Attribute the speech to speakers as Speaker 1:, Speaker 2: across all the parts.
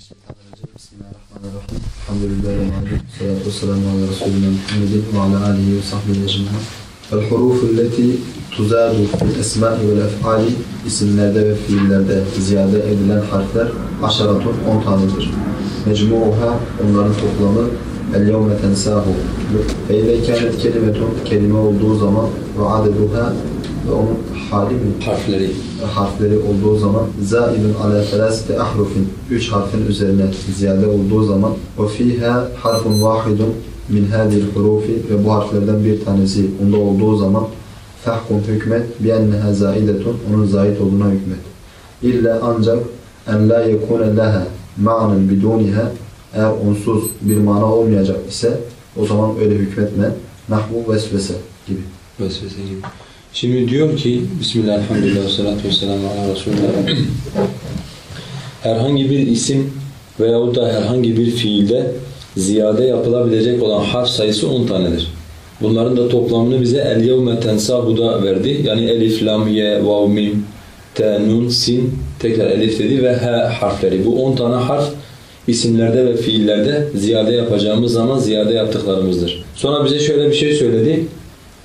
Speaker 1: Bismillahirrahmanirrahim. Elhamdülillahi ve ve selamu ala Resulina Muhammedin ve ala alihi ve sahbihi ecmaîn. El hurufu leti tuzadu fil esma'i vel ef'ali isimlerde ve fiillerde ziyade edilen harfler aşaratun 10 tanedir. Mecmu'uha onların toplamı el yevme tensahu. Fe ile kânet kelimetun kelime olduğu zaman ve adeduha ve onun hali mi?
Speaker 2: harfleri.
Speaker 1: harfleri olduğu zaman zaidun ala felasete ahrufin üç harfin üzerine ziyade olduğu zaman ve fiha harfun vahidun min hadil hurufi ve bu harflerden bir tanesi onda olduğu zaman fahkum hükmet bi enneha zaidetun onun zayid olduğuna hükmet. İlla ancak en la yekune leha ma'nen biduniha eğer onsuz bir mana olmayacak ise o zaman öyle hükmetme. Nahvu vesvese gibi.
Speaker 2: Vesvese gibi. Şimdi diyor ki Bismillahirrahmanirrahim salatu ve selamu ala Resulullah. Herhangi bir isim veyahut da herhangi bir fiilde ziyade yapılabilecek olan harf sayısı 10 tanedir. Bunların da toplamını bize el yevme tensahu'da verdi. Yani elif, lam, ye, vav, mim, te, nun, sin, tekrar elif dedi ve he harfleri. Bu 10 tane harf isimlerde ve fiillerde ziyade yapacağımız zaman ziyade yaptıklarımızdır. Sonra bize şöyle bir şey söyledi.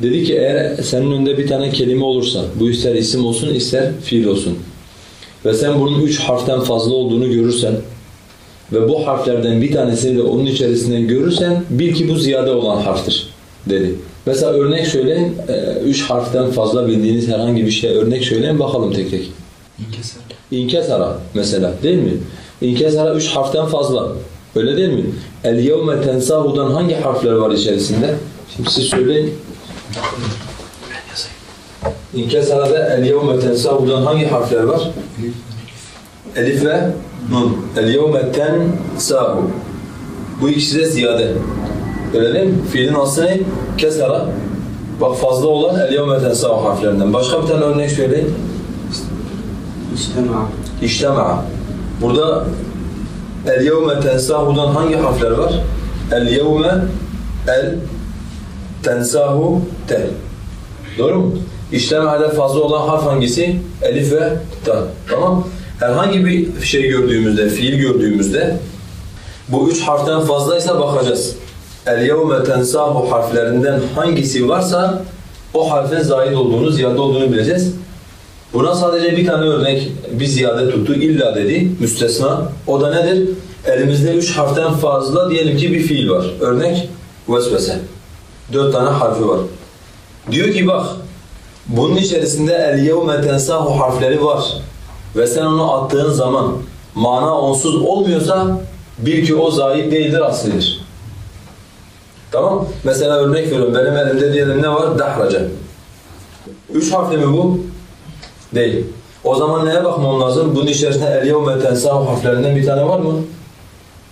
Speaker 2: Dedi ki eğer senin önünde bir tane kelime olursa, bu ister isim olsun ister fiil olsun ve sen bunun üç harften fazla olduğunu görürsen ve bu harflerden bir tanesini de onun içerisinden görürsen bil ki bu ziyade olan harftir dedi. Mesela örnek söyleyin, e, üç harften fazla bildiğiniz herhangi bir şey örnek söyleyin bakalım tek tek.
Speaker 1: İnkesar.
Speaker 2: İnkesara mesela değil mi? İnkesara üç harften fazla. Öyle değil mi? El yevme tensahu'dan hangi harfler var içerisinde? Şimdi siz söyleyin. İnkesara'da el yevme tensahu'dan hangi harfler var? Elif ve nun. El yevme tensahu. Bu ikisi de ziyade. Öyle değil mi? Fiilin aslı ne? Kesara. Bak fazla olan el yevme tensahu harflerinden. Başka bir tane örnek söyleyin.
Speaker 3: İçtema.
Speaker 2: İçtema'a. Burada el yevme tensahu'dan hangi harfler var? El yevme el tensahu te. Doğru mu? İçtema'da fazla olan harf hangisi? Elif ve ta. Tamam? Herhangi bir şey gördüğümüzde, fiil gördüğümüzde bu üç harften fazlaysa bakacağız. El yevme tensahu harflerinden hangisi varsa o harfin zahid olduğunu, ziyade olduğunu bileceğiz. Buna sadece bir tane örnek, bir ziyade tuttu, illa dedi, müstesna. O da nedir? Elimizde üç harften fazla diyelim ki bir fiil var. Örnek, vesvese. Dört tane harfi var. Diyor ki bak, bunun içerisinde el yevme tensahu harfleri var. Ve sen onu attığın zaman mana onsuz olmuyorsa bil ki o zahid değildir, aslidir. Tamam? Mesela örnek veriyorum, benim elimde diyelim ne var? Dahraca. Üç harfli mi bu? Değil. O zaman neye bakmam lazım? Bunun içerisinde el yevme tensahu harflerinden bir tane var mı?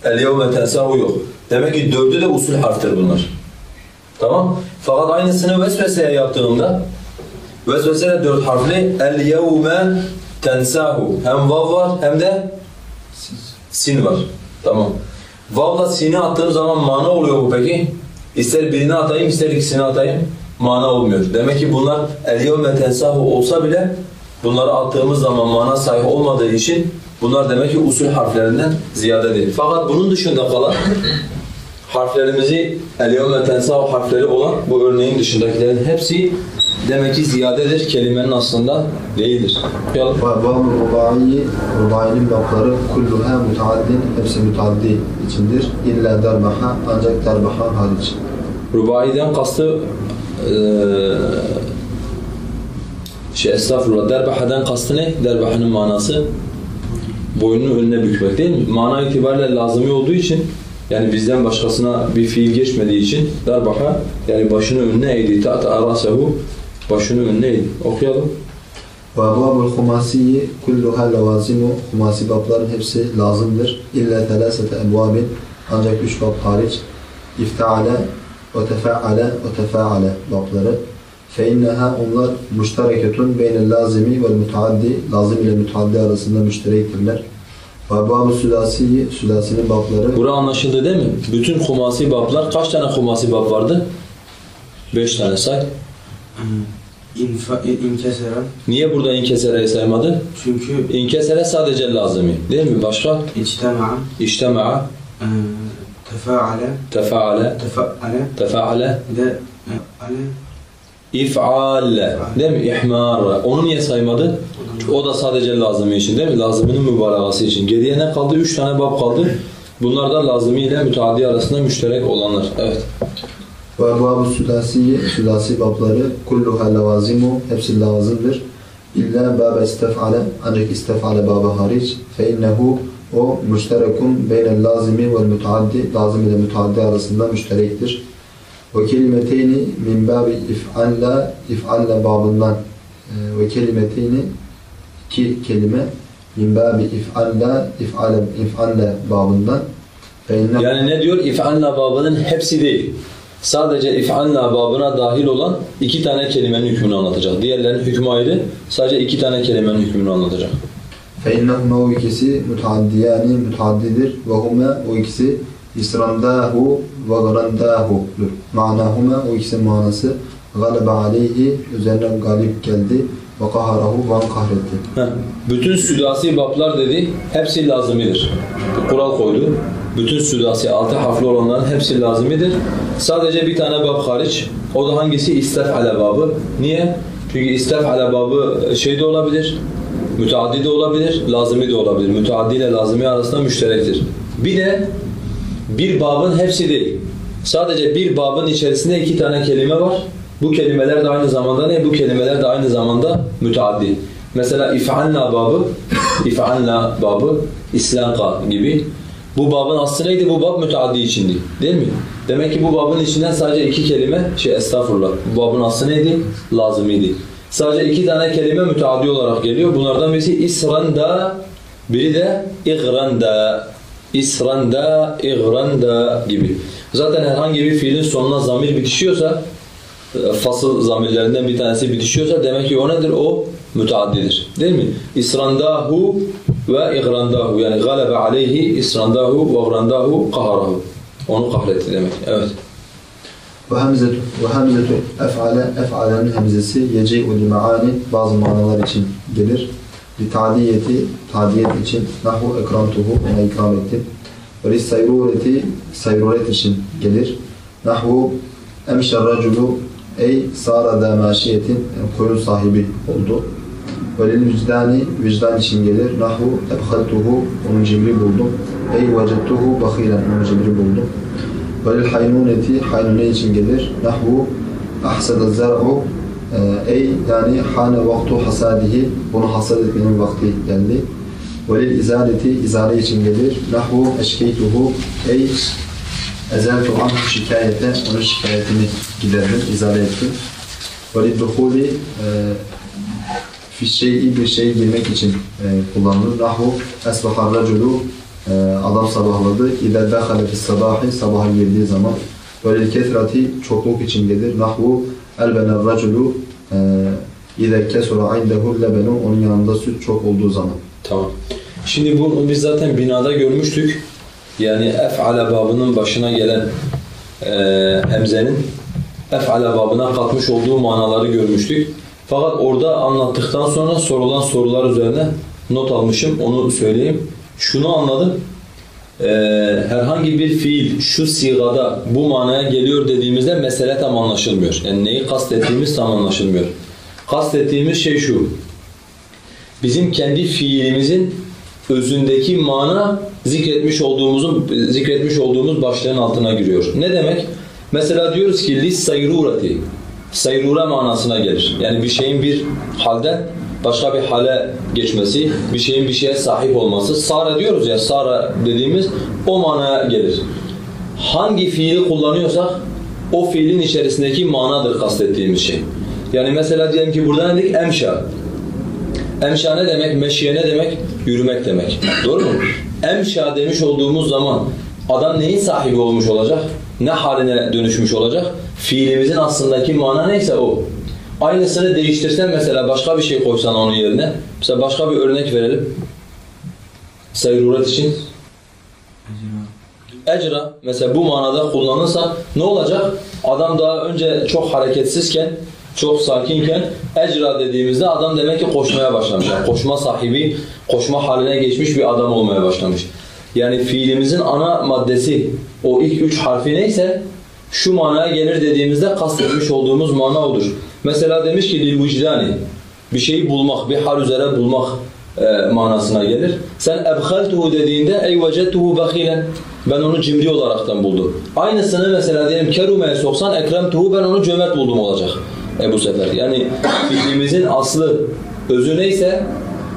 Speaker 2: El yevme tensahu yok. Demek ki dördü de usul harftir bunlar. Tamam? Fakat aynısını vesveseye yaptığımda vesvese de dört harfli el yevme tensahu. Hem vav var hem de sin var. Tamam. Vav'la sin'i attığım zaman mana oluyor bu peki? İster birini atayım ister ikisini atayım mana olmuyor. Demek ki bunlar el yevme tensahu olsa bile bunları attığımız zaman mana sahih olmadığı için bunlar demek ki usul harflerinden ziyade değil. Fakat bunun dışında kalan harflerimizi el yevme tensahu harfleri olan bu örneğin dışındakilerin hepsi demek ki ziyadedir. Kelimenin aslında değildir.
Speaker 1: Babul rubai, rubainin babları kulluha mutaaddin, hepsi mutaaddi içindir. İlla darbaha, ancak darbaha hariç.
Speaker 2: Rubaiden kastı eee şey estağfurullah derbahadan kastı ne? Derbahanın manası boynunu önüne bükmek değil mi? Mana itibariyle lazımi olduğu için yani bizden başkasına bir fiil geçmediği için darbaha yani başını önüne eğdi. Ta'ta arasehu başını önüne eğdi. Okuyalım.
Speaker 1: Babul humasiyi kulluha levazimu, humasi babların hepsi lazımdır. İlla telasete ebvabin, ancak üç bab hariç. İfteale ve tefeale ve tefaale babları. فَاِنَّهَا onlar müştereketun beynel lazimi ve mutaaddi, lazım ile mutaaddi arasında müşterektirler. Babul sülasiyi, sülasinin babları
Speaker 2: Bura anlaşıldı değil mi? Bütün humasi bablar kaç tane humasi bab vardı? Beş tane say.
Speaker 3: İnfa, inkesera.
Speaker 2: Niye burada inkesereyi saymadı?
Speaker 3: Çünkü
Speaker 2: İnkesere sadece lazımı. Değil mi? Başka?
Speaker 3: içtema'a,
Speaker 2: İçtema'a,
Speaker 3: e, tefaale,
Speaker 2: tefaale,
Speaker 3: tefaale,
Speaker 2: tefaale,
Speaker 3: de e, ale,
Speaker 2: if'alle. Değil mi? İhmar. Onu niye saymadı? O da sadece lazımı için değil mi? Lazımının mübalağası için. Geriye ne kaldı? Üç tane bab kaldı. Bunlar da lazımı ile müteaddi arasında müşterek olanlar. Evet.
Speaker 1: Ve ebu sülasiye, sülasi babları kulluha levazimu, hepsi lazımdır. İlla bab istef'ale, ancak istef'ale babı hariç. Fe innehu o müşterekun beynel lazimi ve müteaddi, lazım ile müteaddi arasında müşterektir. Ve kelimeteyni min babi if'alla, if'alla babından e, ve kelimeteyni iki kelime min babi if'alla, if'alla, if'alla babından. Fe innehu
Speaker 2: Yani ne diyor? İf'anna babının hepsi değil. Sadece if'anna babına dahil olan iki tane kelimenin hükmünü anlatacak. Diğerlerinin hükmü ayrı. Sadece iki tane kelimenin hükmünü anlatacak.
Speaker 1: فَاِنَّهُمَا o ikisi müteaddiyani müteaddidir ve huma o ikisi israndahu ve garandahu'dur. Manahuma o ikisi manası galebe aleyhi üzerine galip geldi ve kaharahu ve kahretti.
Speaker 2: Bütün südasi bablar dedi, hepsi lazımidir. Kural koydu. Bütün südasi altı harfli olanların hepsi lazımidir. Sadece bir tane bab hariç. O da hangisi? İstef'ale babı. Niye? Çünkü istef'ale babı şey de olabilir, müteaddi de olabilir, lazımi de olabilir. Müteaddi ile lazımi arasında müşterektir. Bir de bir babın hepsi değil. Sadece bir babın içerisinde iki tane kelime var. Bu kelimeler de aynı zamanda ne? Bu kelimeler de aynı zamanda müteaddi. Mesela if'anna babı, if'anna babı, islanka gibi. Bu babın aslı neydi? Bu bab müteaddi içindi. Değil mi? Demek ki bu babın içinden sadece iki kelime, şey estağfurullah. Bu babın aslı neydi? Lazımiydi. Sadece iki tane kelime müteaddi olarak geliyor. Bunlardan birisi isranda, biri de igranda. İsranda, igranda gibi. Zaten herhangi bir fiilin sonuna zamir bitişiyorsa, fasıl zamirlerinden bir tanesi bitişiyorsa demek ki o nedir? O müteaddidir. Değil mi? İsrandahu ve igrandahu yani galebe aleyhi israndahu ve igrandahu kaharahu. Onu kahretti demek. Evet.
Speaker 1: Ve hamzetu ve hamzetu ef'ale ef'alenin hemzesi yeci'u li maani bazı manalar için gelir. Li ta'diyeti ta'diyet için nahu ekramtuhu ona ikram ettim. Ve li sayrureti sayruret için gelir. Nahu emşer raculu ey sara da koyun sahibi oldu. Ve lil vicdani vicdan için gelir. Nahu ebhaltuhu onu cimri buldum. Ey vecettuhu bakilen onu cimri buldum. Velil haynuneti haynune için gelir. Nahvu ahsada zar'u e, ey yani hane vaktu hasadihi bunu hasad etmenin vakti geldi. Velil izaleti izale için gelir. Nahvu eşkeytuhu ey ezeltu anhu şikayete onun şikayetini giderdim, izale ettim. Velil duhuli e, fi şey'i bir şey girmek için e, kullanılır. Nahvu esbahar raculu e, adam sabahladı. İde dehale fis sabahi sabaha girdiği zaman böyle kesrati çokluk için gelir. Nahvu elbener raculu e, İde kesura indehu lebenu onun yanında süt çok olduğu zaman.
Speaker 2: Tamam. Şimdi bunu biz zaten binada görmüştük. Yani ef'ale babının başına gelen e, hemzenin ef'ale babına katmış olduğu manaları görmüştük. Fakat orada anlattıktan sonra sorulan sorular üzerine not almışım. Onu söyleyeyim. Şunu anladım. E, herhangi bir fiil şu sigada bu manaya geliyor dediğimizde mesele tam anlaşılmıyor. Yani neyi kastettiğimiz tam anlaşılmıyor. Kastettiğimiz şey şu bizim kendi fiilimizin özündeki mana zikretmiş olduğumuzun zikretmiş olduğumuz başlığın altına giriyor. Ne demek? Mesela diyoruz ki lis sayrurati. Sayrura manasına gelir. Yani bir şeyin bir halden başka bir hale geçmesi, bir şeyin bir şeye sahip olması. Sara diyoruz ya, sara dediğimiz o manaya gelir. Hangi fiili kullanıyorsak o fiilin içerisindeki manadır kastettiğimiz şey. Yani mesela diyelim ki burada ne dedik? Emşa. Emşa ne demek? Meşiye ne demek? Yürümek demek. Doğru mu? Emşa demiş olduğumuz zaman adam neyin sahibi olmuş olacak? Ne haline dönüşmüş olacak? Fiilimizin aslındaki mana neyse o. Aynısını değiştirsen mesela başka bir şey koysan onun yerine. Mesela başka bir örnek verelim. Sayruret için. Ecra mesela bu manada kullanılsa ne olacak? Adam daha önce çok hareketsizken çok sakinken ecra dediğimizde adam demek ki koşmaya başlamış. Yani koşma sahibi, koşma haline geçmiş bir adam olmaya başlamış. Yani fiilimizin ana maddesi o ilk üç harfi neyse şu manaya gelir dediğimizde kastetmiş olduğumuz mana odur. Mesela demiş ki lil vicdani bir şeyi bulmak, bir hal üzere bulmak e, manasına gelir. Sen ebhaltuhu dediğinde ey vecettuhu bakhilen ben onu cimri olaraktan buldum. Aynısını mesela diyelim kerume'ye soksan ekremtuhu ben onu cömert buldum olacak. E bu sefer yani fiilimizin aslı özü neyse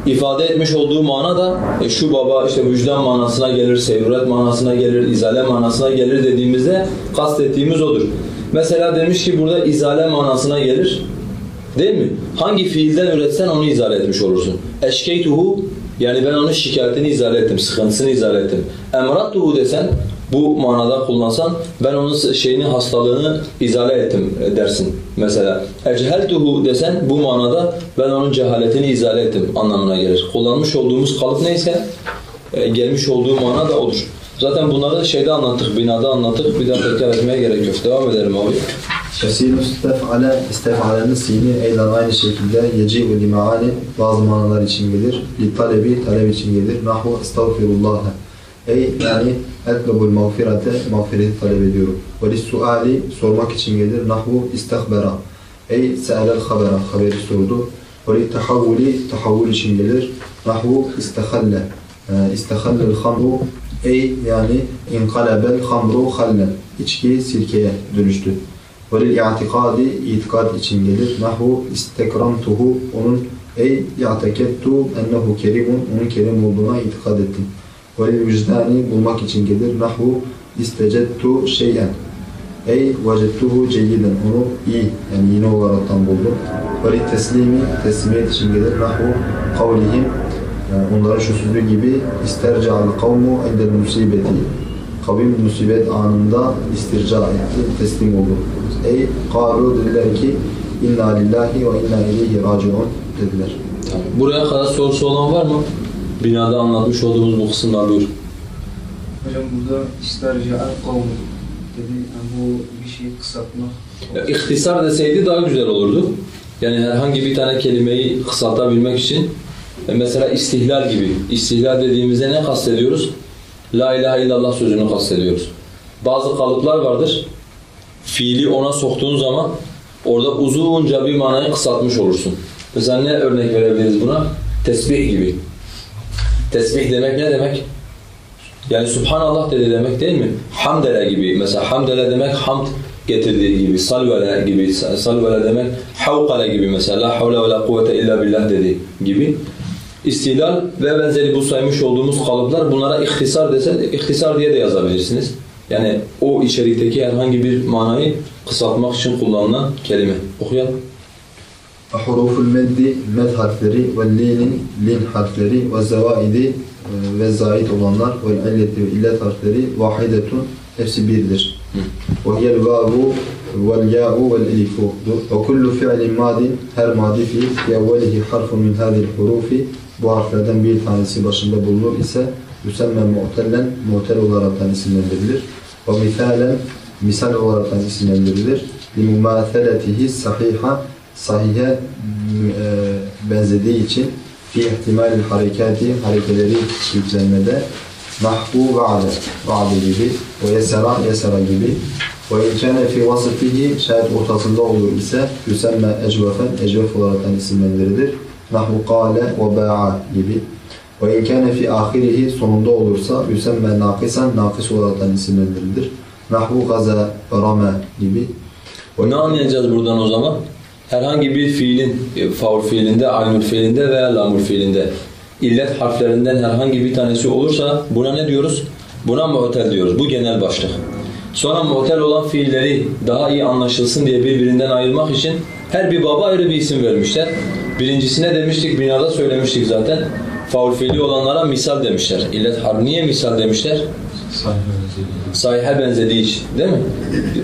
Speaker 2: ifade etmiş olduğu mana da e, şu baba işte vicdan manasına gelir, seyruret manasına gelir, izale manasına gelir dediğimizde kastettiğimiz odur. Mesela demiş ki burada izale manasına gelir. Değil mi? Hangi fiilden üretsen onu izale etmiş olursun. Eşkeytuhu yani ben onun şikayetini izale ettim, sıkıntısını izale ettim. Emrattuhu desen bu manada kullansan ben onun şeyini hastalığını izale ettim dersin mesela. Eceheltuhu desen bu manada ben onun cehaletini izale ettim anlamına gelir. Kullanmış olduğumuz kalıp neyse e, gelmiş olduğu mana da odur. Zaten bunları şeyde anlattık, binada anlattık. Bir daha tekrar etmeye gerek yok. Devam edelim abi.
Speaker 1: Şesîl istef'ale, istef'alenin sini eylen aynı şekilde yeci'u limaani bazı manalar için gelir. Li talebi, talep için gelir. Nahu estağfirullah. Ey yani etlubul mağfirete, mağfireti talep ediyorum. Ve suali sormak için gelir. Nahvu istahbera. Ey se'elel habera, haberi sordu. Ve tahavvuli, tahavvul için gelir. Nahvu istahalle. Ee, İstahallel hamru. Ey yani inkalebel hamru hallen. İçki sirkeye dönüştü. Ve i'tikadi, itikad için gelir. Nahvu istekramtuhu. Onun ey i'tekettu ennehu kerimun. Onun kerim olduğuna itikad ettim ve vicdani bulmak için gelir. Nahu istecettu şeyen. Ey vecettuhu ceyyiden. Onu iyi yani yine olaraktan buldum. Ve teslimi teslimiyet için gelir. Nahu kavlihim. Yani onların şu sözü gibi isterca'al kavmu endel musibeti. Kavim musibet anında istirca etti, teslim oldu. Ey kalu dediler ki inna lillahi ve inna ileyhi raciun dediler.
Speaker 2: Buraya kadar sorusu olan var mı? Binada anlatmış olduğumuz bu kısımlar buyur.
Speaker 4: Hocam burada isterca'al kavmu dedi. Yani bu bir şeyi kısaltmak.
Speaker 2: Ya, İhtisar deseydi daha güzel olurdu. Yani herhangi bir tane kelimeyi kısaltabilmek için e, mesela istihlal gibi. İstihlal dediğimizde ne kastediyoruz? La ilahe illallah sözünü kastediyoruz. Bazı kalıplar vardır. Fiili ona soktuğun zaman orada uzunca bir manayı kısaltmış olursun. Mesela ne örnek verebiliriz buna? Tesbih gibi. Tesbih demek ne demek? Yani Subhanallah dedi demek değil mi? Hamdele gibi. Mesela hamdele demek hamd getirdiği gibi. Salvele gibi. Salvele demek havkale gibi mesela. La ve la kuvvete illa billah dedi gibi. İstilal ve benzeri bu saymış olduğumuz kalıplar bunlara ihtisar dese ihtisar diye de yazabilirsiniz. Yani o içerikteki herhangi bir manayı kısaltmak için kullanılan kelime. Okuyalım.
Speaker 1: Huruful meddi med harfleri ve linin lin harfleri ve zevaidi e, ve zait olanlar ve illeti ve illet harfleri vahidetun hepsi birdir. Ve hiyel vavu vel ya'u vel elifu ve kullu fi'lin madin her madi fiil fi evvelihi harfun min hadil hurufi bu harflerden bir tanesi başında bulunur ise yüsemme mu'tellen mu'tel olaraktan isimlendirilir. Ve misalen misal olaraktan isimlendirilir. Limumâtheletihi sahiha sahihe e, benzediği için fi ihtimalil harekati harekeleri yüklenmede nahvu va'de va'de gibi ve yesera yesera gibi ve inkâne fi vasıfihi şayet ortasında olur ise yüsemme ecvefen ecvef olaraktan isimlendirilir. Nahvu kâle ve ba'a gibi. Ve inkâne fi ahirihi sonunda olursa yüsemme nakisan nakis olaraktan isimlendirilir. Nahvu gaza ve rame gibi.
Speaker 2: Ne anlayacağız buradan o zaman? Herhangi bir fiilin, e, faul fiilinde, aynur fiilinde veya lamur fiilinde illet harflerinden herhangi bir tanesi olursa buna ne diyoruz? Buna mu'tel diyoruz. Bu genel başlık. Sonra mu'tel olan fiilleri daha iyi anlaşılsın diye birbirinden ayırmak için her bir baba ayrı bir isim vermişler. Birincisine demiştik, binada söylemiştik zaten. Faul fiili olanlara misal demişler. İllet harf niye misal demişler? Sahihe benzediği için değil mi?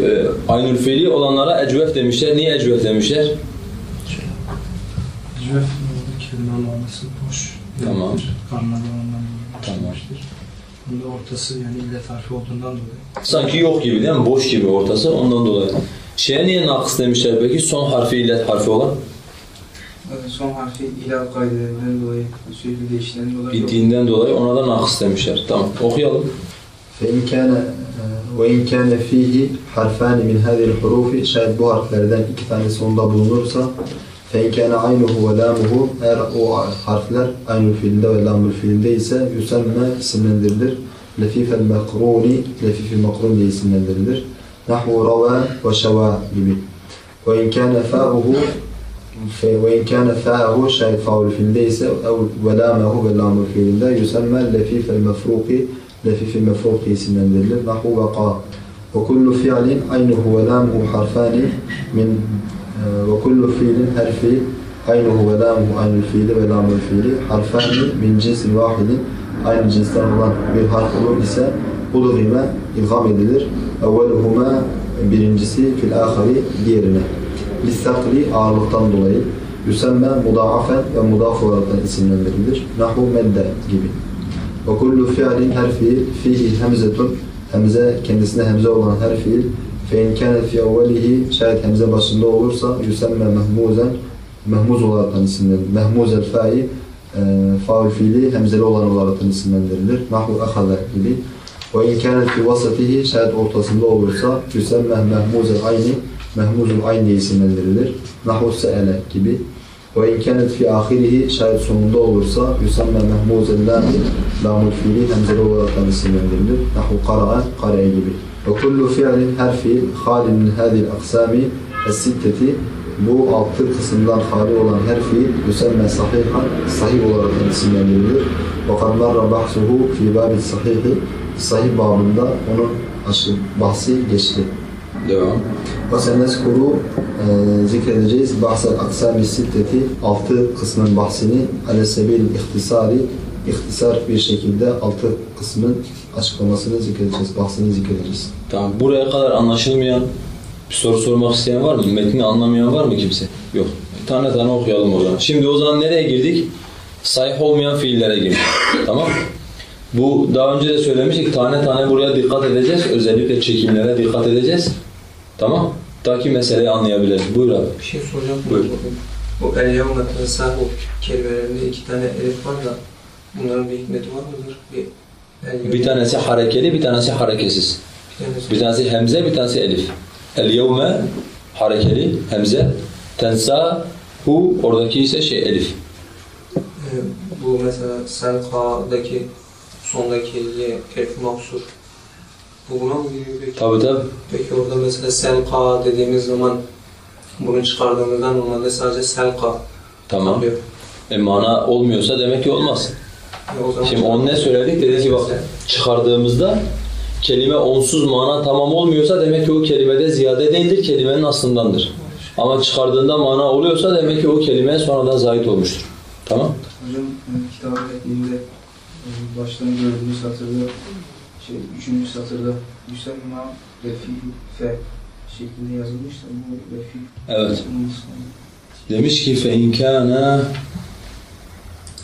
Speaker 2: Ee, aynül fiili olanlara ecvef demişler. Niye ecvef demişler?
Speaker 5: Cüvef kelimenin olması boş.
Speaker 2: Tamam.
Speaker 5: ondan
Speaker 2: Tamam.
Speaker 5: Bunda ortası yani illet harfi olduğundan dolayı.
Speaker 2: Sanki yok gibi değil mi? Boş gibi ortası ondan dolayı. Şeye niye nakıs demişler peki? Son harfi illet harfi olan.
Speaker 4: son harfi ilal kaidelerinden dolayı, sürekli değişilen dolayı yok.
Speaker 2: Bittiğinden dolayı ona da nakıs demişler. Tamam okuyalım.
Speaker 1: فإن كان وإن كان فيه حرفان من هذه الحروف şayet bu harflerden iki tanesi onda bulunursa فإن كان عينه ولامه eğer o harfler aynı fiilde ve lamül fiilde ise yüsemme isimlendirilir. Lefifel mekruni, lefifil mekrun diye isimlendirilir. Nahvu rava ve şeva gibi. Ve in kâne fâ'uhu ve in kâne fâ'uhu şayet faul fiilde ise ev ve lâmehu ve lamül fiilde yüsemme lefifel mefruki lefifil mefruki isimlendirilir. Nahvu ve qâ. Ve kullu fi'lin aynuhu ve lamuhu harfani min ve kullu fiilin her fiil aynuhu ve lamuhu aynı fiili ve lamul fiili harfani min cinsin vahidin aynı cinsten olan bir harf olur ise ulgime ilgam edilir. Evveluhuma birincisi fil ahari diğerine. Lissakli ağırlıktan dolayı yüsemme mudaafen ve mudaf olarak isimlendirilir. Nahu medde gibi. Ve kullu fi'lin her fiil fihi hemzetun hemze kendisine hemze olan her fiil fe in kânet fi evvelihi şayet hemze başında olursa yüsemme mehmuzen mehmuz olarak isimlendirilir. Mehmuz el fa'i e, faul fiili hemzeli olan olarak isimlendirilir. Mahvu ahada gibi. Ve in kânet fi vasatihi şayet ortasında olursa yüsemme mehmuz el ayni mehmuzul ayni isimlendirilir. Nahu se'ele gibi. Ve in kânet fi ahirihi şayet sonunda olursa yüsemme mehmuz el lâmi lamul fiili hemzeli olarak isimlendirilir. Nahu kara'a kare gibi. Ve kullu fiilin her fiil halin min hadil aksami es-sitteti bu altı kısımdan hali olan her fiil yüsemme sahihan sahih olarak isimlendirilir. Ve kad marra bahsuhu fi babi sahihi sahih babında onun bahsi geçti.
Speaker 2: Devam.
Speaker 1: Seneskuru e, zikredeceğiz bahsel aksami sitteti altı kısmın bahsini ale sebil ihtisari ihtisar bir şekilde altı kısmın açıklamasını zikredeceğiz, bahsini zikredeceğiz.
Speaker 2: Tamam. Buraya kadar anlaşılmayan bir soru sormak isteyen var mı? Metni anlamayan var mı kimse? Yok. Tane tane okuyalım o zaman. Şimdi o zaman nereye girdik? Sahih olmayan fiillere girdik. tamam Bu daha önce de söylemiştik. Tane tane buraya dikkat edeceğiz. Özellikle çekimlere dikkat edeceğiz. Tamam? Ta ki meseleyi anlayabiliriz. Buyur abi.
Speaker 6: Bir şey soracağım.
Speaker 2: Buyur.
Speaker 6: Bu el yevme tensahu kelimelerinde iki tane elif var da bunların bir hikmeti var mıdır? Bir,
Speaker 2: Bir tanesi harekeli, bir tanesi hareketsiz.
Speaker 6: bir tanesi,
Speaker 2: Bir tanesi hemze, bir tanesi elif. El yevme harekeli, hemze. Tensa hu oradaki ise şey elif.
Speaker 6: e, bu mesela selka'daki sondaki ye elif mahsur. Bu buna mı giriyor peki?
Speaker 2: Tabi tabi.
Speaker 6: Peki orada mesela selka dediğimiz zaman bunu çıkardığımızda normalde sadece selka
Speaker 2: Tamam.
Speaker 6: kalıyor.
Speaker 2: E mana olmuyorsa demek ki olmaz.
Speaker 6: E, o zaman
Speaker 2: Şimdi onu ne söyledik? Dedik ki bak çıkardığımızda kelime onsuz mana tamam olmuyorsa demek ki o kelimede ziyade değildir, kelimenin aslındandır. Ama çıkardığında mana oluyorsa demek ki o kelime sonradan zahit olmuştur. Tamam?
Speaker 4: Hocam e, kitabın metninde e, baştan gördüğümüz satırda şey, üçüncü satırda Yüsemma Refi Fe şeklinde yazılmış da bu Refi
Speaker 2: Evet. Demiş ki fe in kana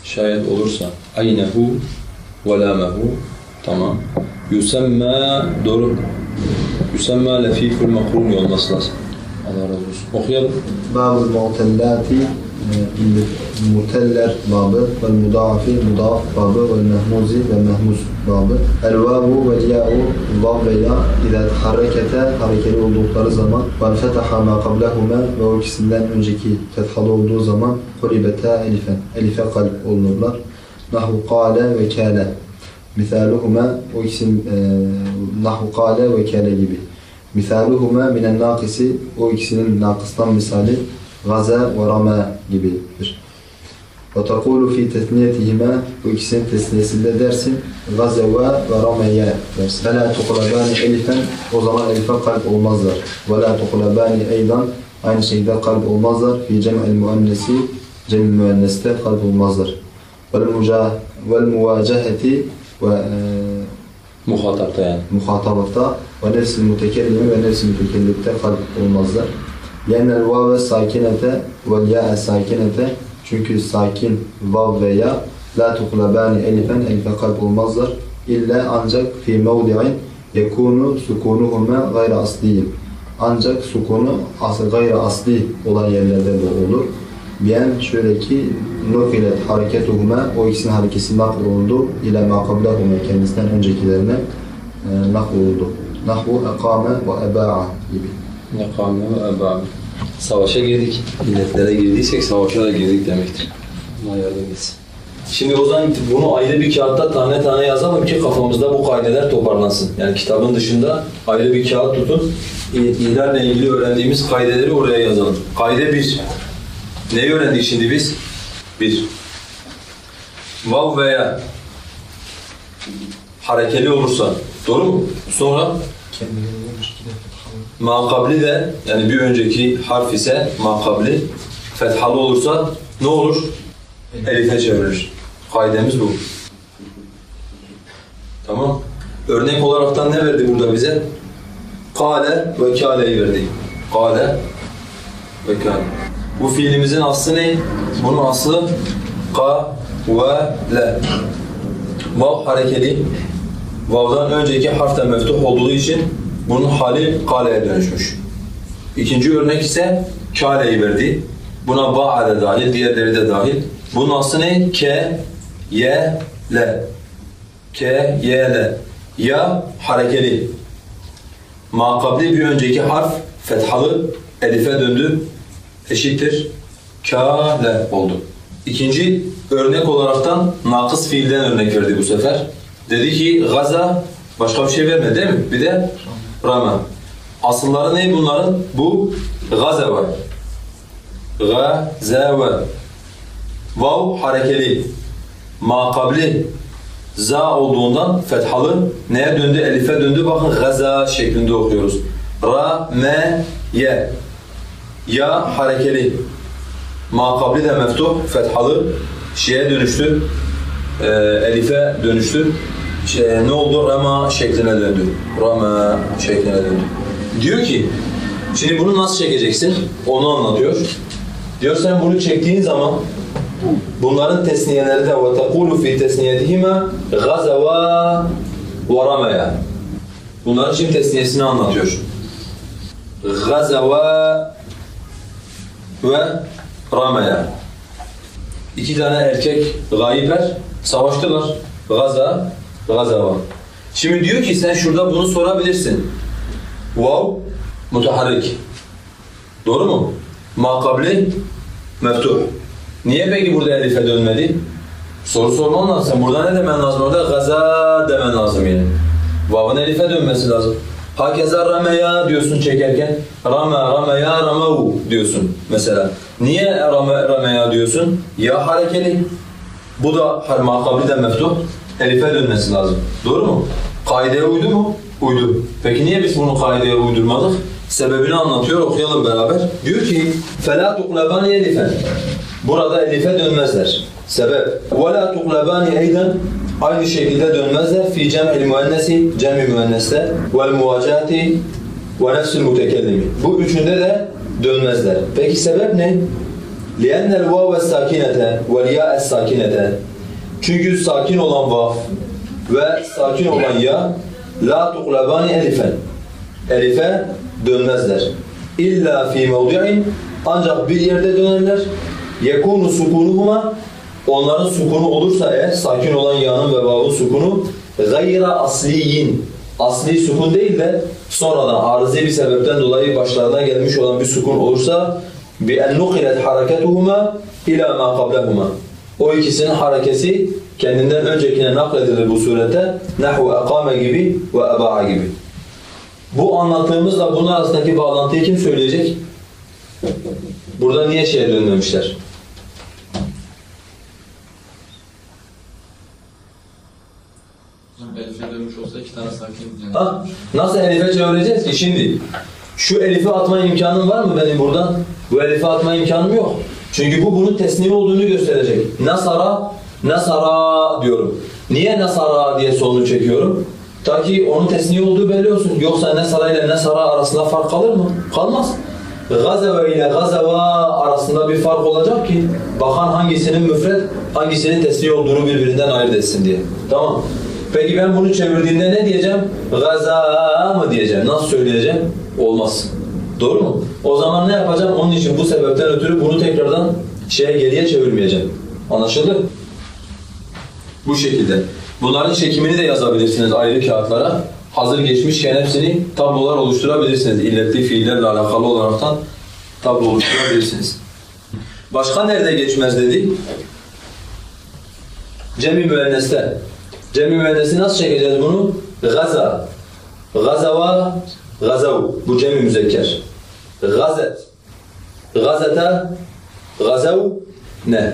Speaker 2: şayet olursa aynehu ve lamehu tamam. Yusemma doğru. Yusemma lefiful makruni olması lazım. Allah razı olsun. Okuyalım.
Speaker 1: Babul mu'tellati e, muteller babı ve mudafi mudaf babı ve mehmuzi ve mehmuz babı. El vavu ve ya'u vav ve ya ile harekete harekeli oldukları zaman ve fetaha ma qablahuma ve o ikisinden önceki fethalı olduğu zaman kulibeta elifen. Elife kalp olunurlar. Nahu kâle ve kâle. Misaluhuma o isim e, nahu kâle ve kâle gibi. Misaluhuma minen nakisi o ikisinin nakıstan misali gaza ve rama gibidir. Tekulu fi tesniyetihima bu ikisinin tesniyesinde dersin ve ramaya dersin. La tukulabani elifen o zaman elife kalp olmazlar. La tukulabani eydan aynı şekilde kalp olmazlar. Fi cem'il muannesi cem'il müenneste kalp olmazlar. Muvacaheti ve e,
Speaker 2: Muhatapta yani.
Speaker 1: muhatabatta ve nefs-i mütekellimi ve nefs-i mütekellimde kalp olmazlar. Yenel vave sakinete ve ya'e sakinete çünkü sakin vav ve ya la tuklabani elifen elife kalp olmazlar. İlla ancak fi mevdi'in yekunu sukunuhuma gayri asliyin. Ancak sukunu asıl gayri asli olan yerlerde de olur. Biyen şöyle ki nukilet hareketuhuma o ikisinin harekesi nakl oldu ile makablehuma kendisinden öncekilerine e, nakl oldu. Nahvu ekame ve eba'a gibi.
Speaker 2: Savaşa girdik. Milletlere girdiysek savaşa da girdik demektir. Allah yardım etsin. Şimdi o zaman bunu ayrı bir kağıtta tane tane yazalım ki kafamızda bu kaideler toparlansın. Yani kitabın dışında ayrı bir kağıt tutun. İhlalle ilgili öğrendiğimiz kaideleri oraya yazalım. Kaide 1. Neyi öğrendik şimdi biz? 1. Vav veya harekeli olursa. Doğru mu? Sonra makabli de yani bir önceki harf ise makabli fethalı olursa ne olur? Elife çevrilir. Kaidemiz bu. Tamam. Örnek olaraktan ne verdi burada bize? Kale ve kâle'yi verdi. Kale ve kâle. Bu fiilimizin aslı ne? Bunun aslı ka ve le. Vav harekeli. Vav'dan önceki harf de meftuh olduğu için bunun hali kale'ye dönüşmüş. İkinci örnek ise kâle'yi verdi. Buna ba'a da dahil, diğerleri de dahil. Bunun aslı ne? Ke, ye, le. Ke, ye, le. Ya harekeli. Makabli bir önceki harf fethalı, elife döndü. Eşittir. Kâle oldu. İkinci örnek olaraktan nakıs fiilden örnek verdi bu sefer. Dedi ki gaza başka bir şey vermedi değil mi? Bir de rama. Asılları ne bunların? Bu gaza var. Gazeve. Vav harekeli. Makabli za olduğundan fethalı neye döndü? Elife döndü. Bakın gaza şeklinde okuyoruz. Ra, me, ye. Ya harekeli. Makabli de meftuh, fethalı. Şeye dönüştü. E, elife dönüştü Şey, ne oldu? Rama şekline döndü. Rama şekline döndü. Diyor ki, şimdi bunu nasıl çekeceksin? Onu anlatıyor. Diyor sen bunu çektiğin zaman bunların tesniyeleri de وَتَقُولُ فِي تَسْنِيَتِهِمَا غَزَوَا وَرَمَيَا Bunların şimdi tesniyesini anlatıyor. غَزَوَا ve Ramaya. İki tane erkek gayipler savaştılar. Gaza, Gazava. Şimdi diyor ki sen şurada bunu sorabilirsin. Vav mutaharrik. Doğru mu? Makabli meftuh. Niye peki burada elife dönmedi? Soru sorman lazım. Burada ne demen lazım? Orada gaza demen lazım yani. Vav'ın elife dönmesi lazım. Hakeza rameya diyorsun çekerken. Rame, rameya, ramevu diyorsun mesela. Niye rame, rameya diyorsun? Ya harekeli. Bu da makabli de meftuh Elife dönmesi lazım. Doğru mu? Kaideye uydu mu? Uydu. Peki niye biz bunu kaideye uydurmadık? Sebebini anlatıyor, okuyalım beraber. Diyor ki, فَلَا تُقْلَبَانِ elifen. Burada elife dönmezler. Sebep, وَلَا تُقْلَبَانِ اَيْدًا Aynı şekilde dönmezler. fi cem'il müennesi, cem-i müenneste vel muvacahati ve nefsül mutekellimi. Bu üçünde de dönmezler. Peki sebep ne? لِأَنَّ الْوَاوَ السَّاكِنَةَ وَالْيَاءَ السَّاكِنَةَ çünkü sakin olan vav ve sakin olan ya la tuqlabani elifen. Elife dönmezler. İlla fi mevdi'in ancak bir yerde dönerler. Yekunu sukunuhuma onların sukunu olursa eğer sakin olan ya'nın ve vav'ın sukunu gayra asliyin asli sukun değil de sonradan arızi bir sebepten dolayı başlarına gelmiş olan bir sukun olursa bi en nuqilet hareketuhuma ila ma qablahuma o ikisinin harekesi kendinden öncekine nakledilir bu surette nahvu akame gibi ve eba'a gibi. Bu anlattığımızla bunun arasındaki bağlantıyı kim söyleyecek? Burada niye şeye dönmemişler?
Speaker 7: Elife dönmüş olsa iki tane sakin yani.
Speaker 2: Ha? Nasıl elife çevireceğiz ki şimdi? Şu elife atma imkanım var mı benim buradan? Bu elife atma imkanım yok. Çünkü bu bunun tesniye olduğunu gösterecek. Nasara, nasara diyorum. Niye nasara diye sonunu çekiyorum? Ta ki onun tesniye olduğu belli olsun. Yoksa nasara ile nasara arasında fark kalır mı? Kalmaz. Gazeve ile gazeva arasında bir fark olacak ki bakan hangisinin müfret, hangisinin tesniye olduğunu birbirinden ayırt etsin diye. Tamam. Peki ben bunu çevirdiğimde ne diyeceğim? Gaza mı diyeceğim? Nasıl söyleyeceğim? Olmaz. Doğru mu? O zaman ne yapacağım? Onun için bu sebepten ötürü bunu tekrardan şeye geriye çevirmeyeceğim. Anlaşıldı? Bu şekilde. Bunların çekimini de yazabilirsiniz ayrı kağıtlara. Hazır geçmişken hepsini tablolar oluşturabilirsiniz. İlletli fiillerle alakalı olaraktan tablo oluşturabilirsiniz. Başka nerede geçmez dedi? Cem-i müenneste. Cem-i müennesi nasıl çekeceğiz bunu? Gaza. Gazava, gazav. Bu cem-i müzekker. غزت. غزت غزونا.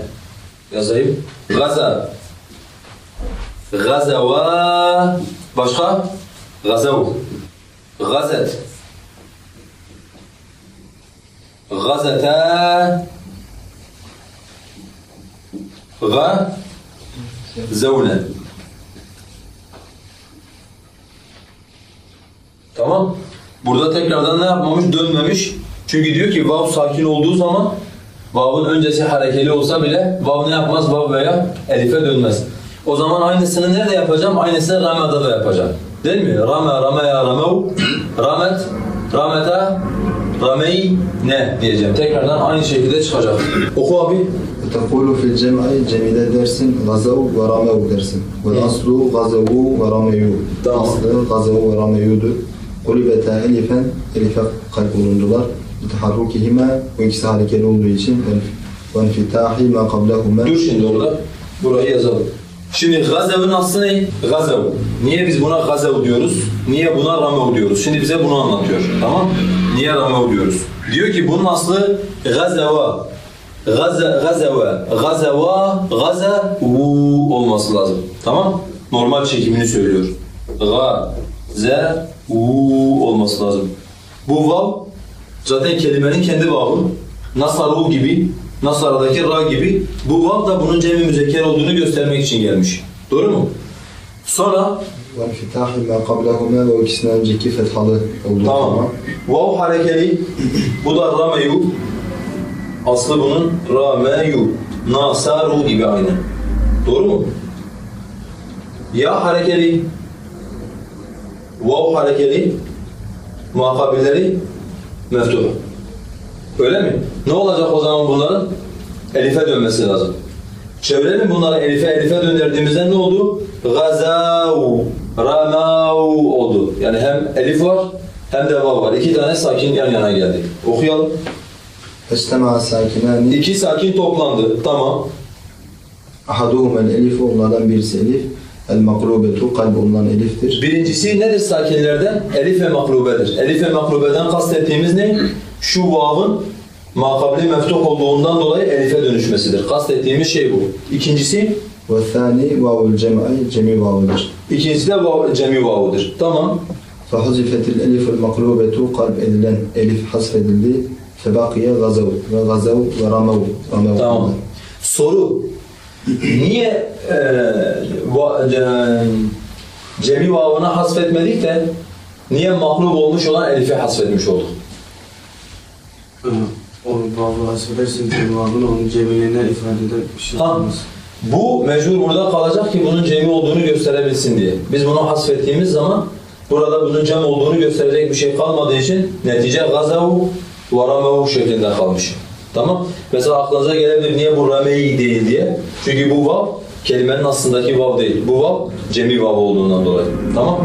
Speaker 2: غزيب غزا. غزوا. باشخا غزو. غزت. غزت. غ زونا تمام؟ Burada tekrardan ne yapmamış? Dönmemiş. Çünkü diyor ki vav sakin olduğu zaman vav'ın öncesi harekeli olsa bile vav ne yapmaz? Vav veya elife dönmez. O zaman aynısını nerede yapacağım? Aynısını ramada da yapacağım. Değil mi? Rame, ramaya, ramev, ramet, rameta, ramey, ne diyeceğim. Tekrardan aynı şekilde çıkacak. Oku abi.
Speaker 1: تقول في الجمع جميلة درس غزوا ورموا درس والأصل غزوا ورميوا
Speaker 2: Tamam.
Speaker 1: Aslı غزوا kulübete elifen elife kaybolundular. Taharrukihime bu ikisi harekeli olduğu için ve enfitahi ma kablehuma.
Speaker 2: Dur şimdi orada burayı yazalım. Şimdi gazevin aslı ne? Gazev. Niye biz buna gazev diyoruz? Niye buna ramev diyoruz? Şimdi bize bunu anlatıyor. Tamam? Niye ramev diyoruz? Diyor ki bunun aslı gazeva. Gaze, gazeva, gazeva, gazevu olması lazım. Tamam? Normal çekimini söylüyor. Ga, ze, u olması lazım. Bu vav zaten kelimenin kendi vavı. Nasaru gibi, Nasara'daki ra gibi. Bu vav da bunun cem-i müzekker olduğunu göstermek için gelmiş. Doğru mu? Sonra
Speaker 1: enfitahi ma kablehuma ve o ikisinden önceki fethalı olduğu
Speaker 2: Tamam.
Speaker 1: zaman
Speaker 2: Vav harekeli. Bu da rameyu. Aslı bunun rameyu. Nasaru gibi aynı. Doğru mu? Ya harekeli. Vav harekeli. Makabilleri meftuh. Öyle mi? Ne olacak o zaman bunların? Elife dönmesi lazım. Çevirelim bunları elife elife döndürdüğümüzde ne oldu? Gazav, ramav oldu. Yani hem elif var hem de vav var. İki tane sakin yan yana geldi. Okuyalım.
Speaker 1: Ectema sakinani
Speaker 2: İki sakin toplandı. Tamam.
Speaker 1: ahaduhuma el elif onlardan birisi elif el maklubetu kalp olunan eliftir.
Speaker 2: Birincisi nedir sakinlerden? Elif ve maklubedir. Elif ve maklubeden kastettiğimiz ne? Şu vavın makabli meftuh olduğundan dolayı elife dönüşmesidir. Kastettiğimiz şey bu. İkincisi,
Speaker 1: Ve thani vavul cem'i cemi vavıdır.
Speaker 2: ikincisi de vav, cemi vavudur. Tamam.
Speaker 1: فحذفت الألف المقلوبة قلب edilen elif hasfedildi. Febakiye gazav ve gazav ve ramav. ramav
Speaker 2: Tamam. Soru. Niye e, va, ce, cemi vavına hasfetmedik de niye mahlub olmuş olan elife hasfetmiş olduk?
Speaker 3: Ee, Onu bağlı hasedersin cevabını onun cemiliğine ifade eden bir şey olmaz.
Speaker 2: Bu mecbur burada kalacak ki bunun cemi olduğunu gösterebilsin diye. Biz bunu hasfettiğimiz zaman burada bunun cem olduğunu gösterecek bir şey kalmadığı için netice gazavu ve ramevu şeklinde kalmış. Tamam? Mesela aklınıza gelebilir niye bu rameyi değil diye. Çünkü bu vav kelimenin aslındaki vav değil. Bu vav cemi vav olduğundan dolayı. Tamam?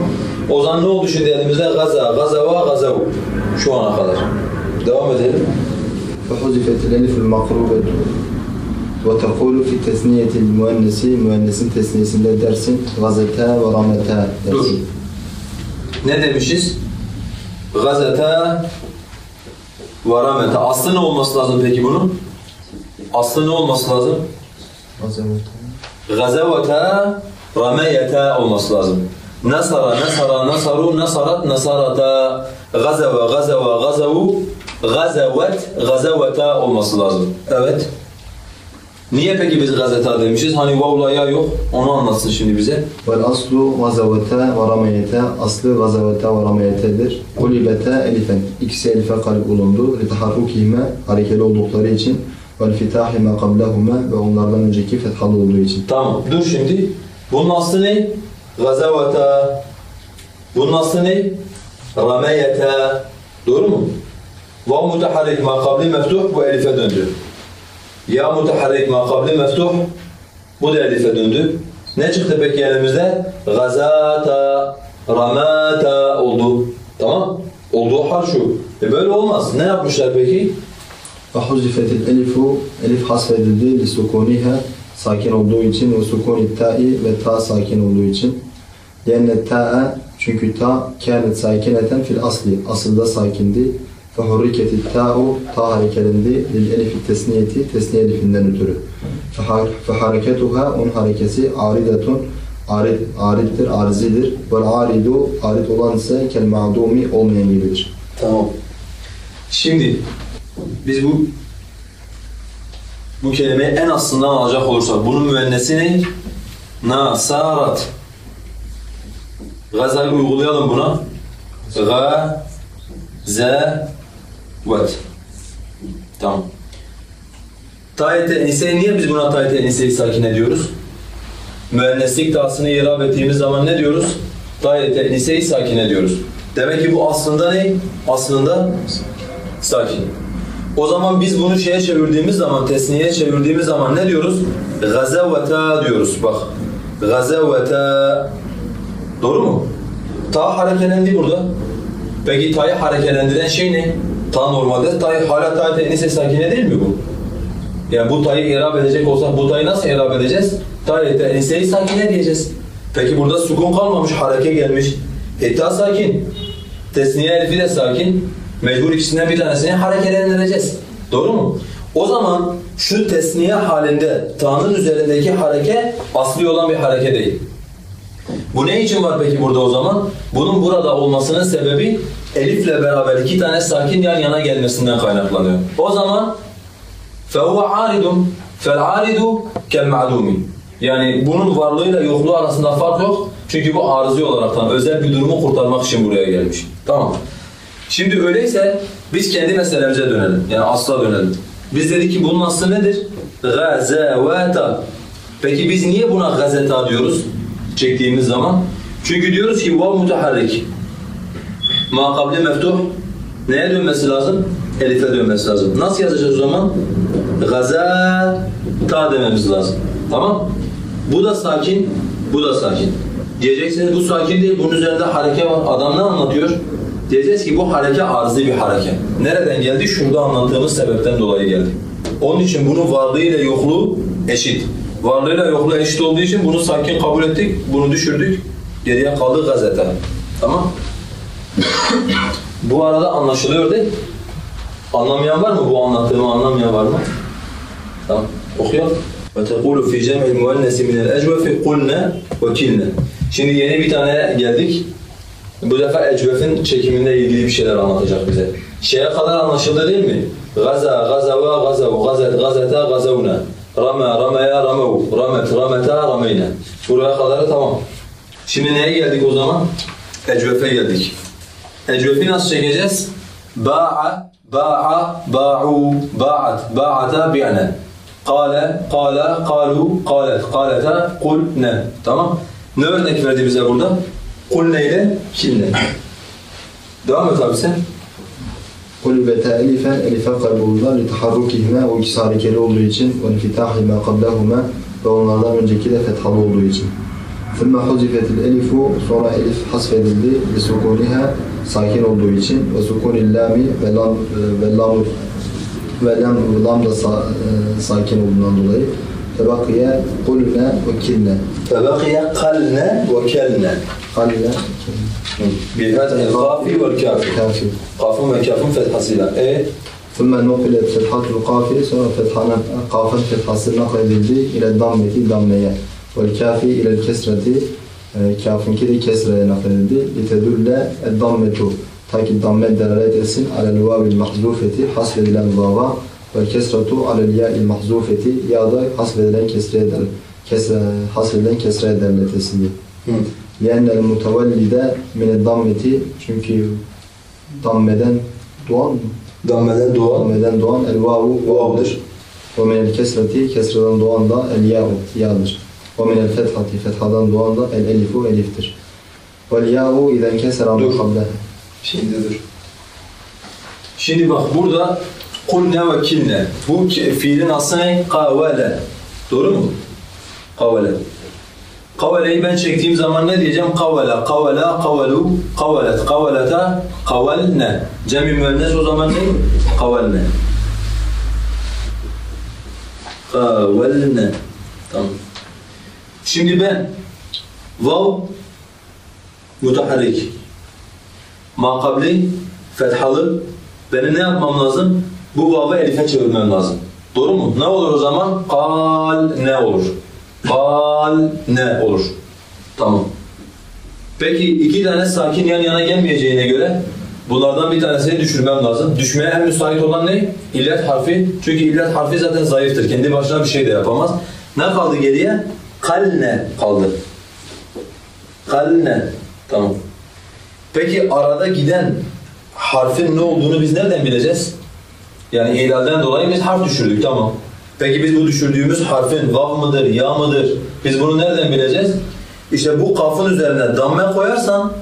Speaker 2: O zaman ne oldu şimdi elimizde? Gaza, gazava, gazavu. Şu ana kadar. Devam edelim.
Speaker 1: فحذفت الألف المقلوبة وتقول في تثنية المؤنث müennesin tesniyesinde dersin gazete ve ramete
Speaker 2: Dur.
Speaker 1: dersin.
Speaker 2: Ne demişiz? Gazete ve ramete. Aslı ne olması lazım peki bunun? Aslı ne olması lazım? Gazevete rameyete olması lazım. Nasara, nasara, nasaru, nasarat, nasarata. Gazeve, gazeve, gazevu. Gazevet, gazevete olması lazım. Evet. Niye peki biz gazeta demişiz? Hani vavla ya yok. Onu anlatsın şimdi bize.
Speaker 1: Vel aslu gazavete ve rameyete aslı gazavete ve rameyetedir. Kulibete elifen. İkisi elife kalp bulundu. Litaharrukihime harekeli oldukları için vel fitahi ma kablehuma ve onlardan önceki fethalı olduğu için.
Speaker 2: Tamam. Dur şimdi. Bunun aslı ne? Gazavata. Bunun aslı ne? Rameyete. Doğru mu? Vav mutaharrik ma kabli meftuh bu elife döndü. Ya mutaharrik ma kabli meftuh bu da elife döndü. Ne çıktı peki elimizde? Gazata, ramata oldu. Tamam? Olduğu hal şu. E böyle olmaz. Ne yapmışlar peki?
Speaker 1: ve huzifetil elifu elif hasfedildi li sukuniha sakin olduğu için ve sukuni ta'i ve ta sakin olduğu için lenne ta'a çünkü ta kânet sakineten fil asli asılda sakindi fe hurriketi ta'u ta harekelendi lil elifi tesniyeti tesniye elifinden ötürü fe hareketuha on harekesi aridetun arid, ariddir, arzidir. Vel aridu, arid olan ise kel ma'dumi olmayan gibidir.
Speaker 2: Tamam. Şimdi biz bu bu kelimeyi en aslından alacak olursak bunun müennesi ne? Nasarat. Gazayı uygulayalım buna. Ga ze vet. Tamam. Tayet eniseyi niye biz buna tayet eniseyi sakin ediyoruz? Müenneslik tasını irab ettiğimiz zaman ne diyoruz? Tayet eniseyi sakin ediyoruz. Demek ki bu aslında ne? Aslında sakin. O zaman biz bunu şeye çevirdiğimiz zaman, tesniyeye çevirdiğimiz zaman ne diyoruz? Gazeveta diyoruz. Bak. Gazeveta. Doğru mu? Ta harekelendi burada. Peki ta'yı harekelendiren şey ne? Ta normalde ta hala ta tenise sakine değil mi bu? Yani bu ta'yı irab edecek olsak bu ta'yı nasıl irab edeceğiz? Ta teniseyi sakine diyeceğiz. Peki burada sukun kalmamış, hareke gelmiş. E ta sakin. Tesniye elifi de sakin. Mecbur ikisinden bir tanesini hareketlendireceğiz. Doğru mu? O zaman şu tesniye halinde ta'nın üzerindeki hareke asli olan bir hareke değil. Bu ne için var peki burada o zaman? Bunun burada olmasının sebebi elifle beraber iki tane sakin yan yana gelmesinden kaynaklanıyor. O zaman فَهُوَ عَارِدٌ فَالْعَارِدُ كَالْمَعْدُومِ Yani bunun varlığıyla yokluğu arasında fark yok. Çünkü bu arızi olaraktan özel bir durumu kurtarmak için buraya gelmiş. Tamam. Şimdi öyleyse biz kendi meselemize dönelim. Yani asla dönelim. Biz dedik ki bunun aslı nedir? Gazevata. Peki biz niye buna gazeta diyoruz? Çektiğimiz zaman. Çünkü diyoruz ki vav mutaharrik. Ma kabli meftuh. Neye dönmesi lazım? Elife dönmesi lazım. Nasıl yazacağız o zaman? Gazeta dememiz lazım. Tamam? Bu da sakin, bu da sakin. Diyeceksiniz bu sakin değil, bunun üzerinde hareke var. Adam ne anlatıyor? Diyeceğiz ki bu hareke arzi bir hareke. Nereden geldi? Şurada anlattığımız sebepten dolayı geldi. Onun için bunun varlığıyla yokluğu eşit. Varlığıyla yokluğu eşit olduğu için bunu sakin kabul ettik, bunu düşürdük. Geriye kaldı gazete. Tamam? bu arada anlaşılıyor değil Anlamayan var mı? Bu anlattığımı anlamayan var mı? Tamam. Okuyalım. وَتَقُولُ فِي جَمْعِ الْمُؤَنَّسِ مِنَ الْاَجْوَفِ قُلْنَا وَكِلْنَا Şimdi yeni bir tane geldik. Bu defa ecvefin çekiminde ilgili bir şeyler anlatacak bize. Şeye kadar anlaşıldı değil mi? Gaza, gazava, gazav, gazet, gazeta, gazavna. Rama, ramaya, ramav, ramet, rameta, rameyna. Buraya kadar tamam. Şimdi neye geldik o zaman? Ecvefe geldik. Ecvefi nasıl çekeceğiz? Ba'a, ba'a, ba'u, ba'at, ba'ata, bi'na. Kale, kala, kalu, kalet, kaleta, kulne. Tamam. Ne örnek verdi bize burada? Kul neyle? Kimle? Devam et abi sen.
Speaker 1: Kulübete elifen elife kalbullah li taharrukihime o iki harekeli olduğu için ve infitahime kablehime ve onlardan önceki de fethalı olduğu için. Thumma huzifetil elifu sonra elif hasfedildi ve sukuniha sakin olduğu için ve sukunil lami e, ve lam ve lam ve lam da e, sakin olduğundan dolayı tebakiye kulne ve kinne
Speaker 2: فَبَقِيَ قَلْنَ وَكَلْنَ
Speaker 1: kalne
Speaker 2: بِالْفَتْحِ الْقَافِ وَالْكَافِ
Speaker 1: kafi
Speaker 2: Kafın ve kafın fethasıyla. E
Speaker 1: ثم نقلت فتحة القاف sonra fethana kafın fethası nakledildi ile dammeti dammeye ve kafi ile kesreti e, kafınki de kesreye nakledildi litedulle dammetu ta ki damme delalet etsin alel vavil mahzufeti hasfedilen vava Ve kesratu alel ya'il mahzufeti ya da hasfedilen kesre eden kesre, hasfedilen kesre eden metesini. Lennel mutevellide mined dammeti çünkü dammeden doğan mı?
Speaker 2: Dammeden doğan.
Speaker 1: Dammeden doğan el vavu vavdır. Ve minel kesreti kesreden doğan da el ya'ut ya'dır. Ve minel fethati fethadan doğan da el elifu eliftir. ve Vel ya'u izen kesera muhabbehe.
Speaker 2: Şimdi dur. Şimdi bak burada kulne ve kilne. Bu fiilin aslı ne? Kavale. Doğru mu? Kavale. Kavaleyi ben çektiğim zaman ne diyeceğim? Kavala, kavala, kavalu, kavalet, kavalata, kavalne. Cem-i müennes o zaman ne? Kavalne. Kavalne. Tamam. Şimdi ben vav mutaharrik makabli fethalı benim ne yapmam lazım? Bu vav'ı elife çevirmem lazım. Doğru mu? Ne olur o zaman? Kal ne olur? Kal ne olur? Tamam. Peki iki tane sakin yan yana gelmeyeceğine göre bunlardan bir tanesini düşürmem lazım. Düşmeye en müsait olan ne? İllet harfi. Çünkü illet harfi zaten zayıftır. Kendi başına bir şey de yapamaz. Ne kaldı geriye? Kalne kaldı. Kalne. Tamam. Peki arada giden harfin ne olduğunu biz nereden bileceğiz? Yani ilalden dolayı biz harf düşürdük tamam. Peki biz bu düşürdüğümüz harfin vav mıdır, ya mıdır? Biz bunu nereden bileceğiz? İşte bu kafın üzerine damme koyarsan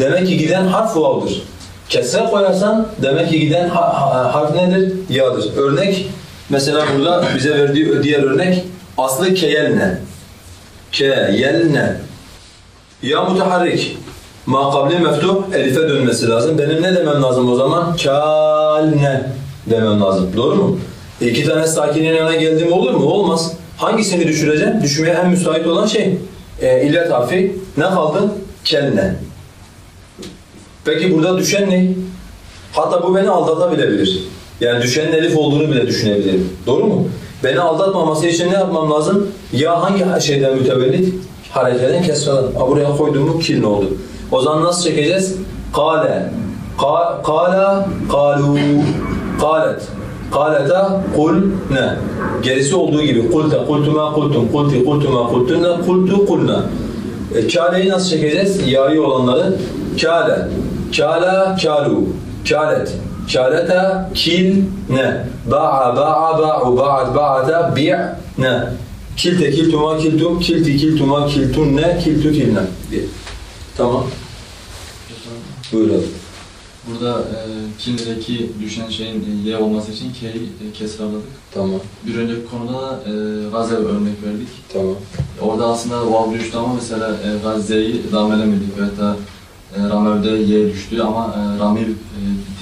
Speaker 2: demek ki giden harf vav'dır. Kesre koyarsan demek ki giden ha- ha- harf nedir? Ya'dır. Örnek mesela burada bize verdiği diğer örnek aslı keyelne. Keyelne. Ya mutaharrik. Ma kabli meftuh elife dönmesi lazım. Benim ne demem lazım o zaman? Kalne demem lazım. Doğru mu? E, İki tane sakinin yanına geldiğim olur mu? Olmaz. Hangisini düşüreceğim? Düşmeye en müsait olan şey. E, illet harfi. Ne kaldı? Kelne. Peki burada düşen ne? Hatta bu beni aldatabilir. Yani düşenin elif olduğunu bile düşünebilirim. Doğru mu? Beni aldatmaması için ne yapmam lazım? Ya hangi şeyden mütevellit? Harekeden kesreden. Ha buraya koyduğum kilin oldu. O zaman nasıl çekeceğiz? Kale. Ka kala, kalu. Kalet. Kaleta, kul, ne? Gerisi olduğu gibi. Kulte, kultuma, kultum, kulti, kultuma, kultunne, kultu, kulna. E, kâleyi nasıl çekeceğiz? Ya'yı olanları. Kâle, kâla, kâlu, kâlet, kâlete, kil, ne? Ba'a, ba'a, ba'u, ba'at, ba'ata, bi' ne? Kilte, kiltuma, kiltum, kilti, kiltuma, kiltunne, kiltu, kilne. Tamam. Buyurun.
Speaker 7: Burada e, kindeki düşen şeyin e, y olması için k'yi e, kesraladık.
Speaker 2: Tamam.
Speaker 7: Bir önceki konuda da e, gazel örnek verdik.
Speaker 2: Tamam.
Speaker 7: Orada aslında vav düştü ama mesela e, gazeyi ramelemedik veyahut da e, ramevde y düştü ama e, ramil e,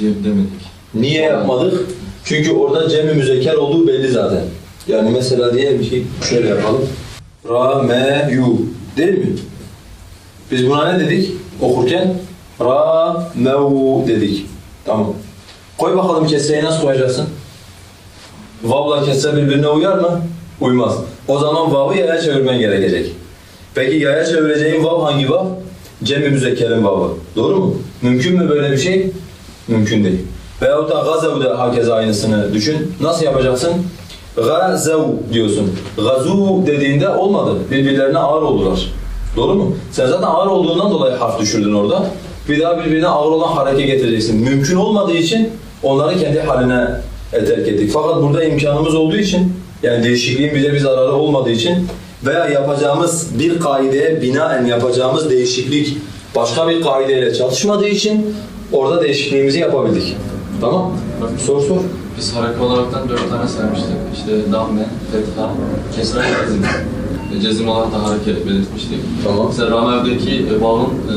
Speaker 7: diye demedik.
Speaker 2: Niye yapmadık? Çünkü orada cem-i müzekker olduğu belli zaten. Yani mesela diyelim ki şöyle yapalım. Ra, me, yu. Değil mi? Biz buna ne dedik okurken? Ra, meu dedik. Tamam. Koy bakalım kesreyi nasıl koyacaksın? Vav'la kesre birbirine uyar mı? Uymaz. O zaman vav'ı yaya çevirmen gerekecek. Peki yaya çevireceğin vav hangi vav? Cem-i müzekkerin vav'ı. Doğru mu? Mümkün mü böyle bir şey? Mümkün değil. Veyahut da gazev de hakeza aynısını düşün. Nasıl yapacaksın? Gazev diyorsun. Gazu dediğinde olmadı. Birbirlerine ağır oldular. Doğru mu? Sen zaten ağır olduğundan dolayı harf düşürdün orada. Bir daha birbirine ağır olan hareke getireceksin. Mümkün olmadığı için onları kendi haline e, terk ettik. Fakat burada imkanımız olduğu için yani değişikliğin bize bir zararı olmadığı için veya yapacağımız bir kaideye binaen yapacağımız değişiklik başka bir kaideyle çalışmadığı için orada değişikliğimizi yapabildik. Tamam? Sor sor.
Speaker 7: Biz hareket olaraktan dört tane saymıştık. İşte damme, fetha, kesra, cezim. E, Cezim olarak da hareket belirtmiştik.
Speaker 2: Tamam.
Speaker 7: Mesela ramevdeki vav'ın e,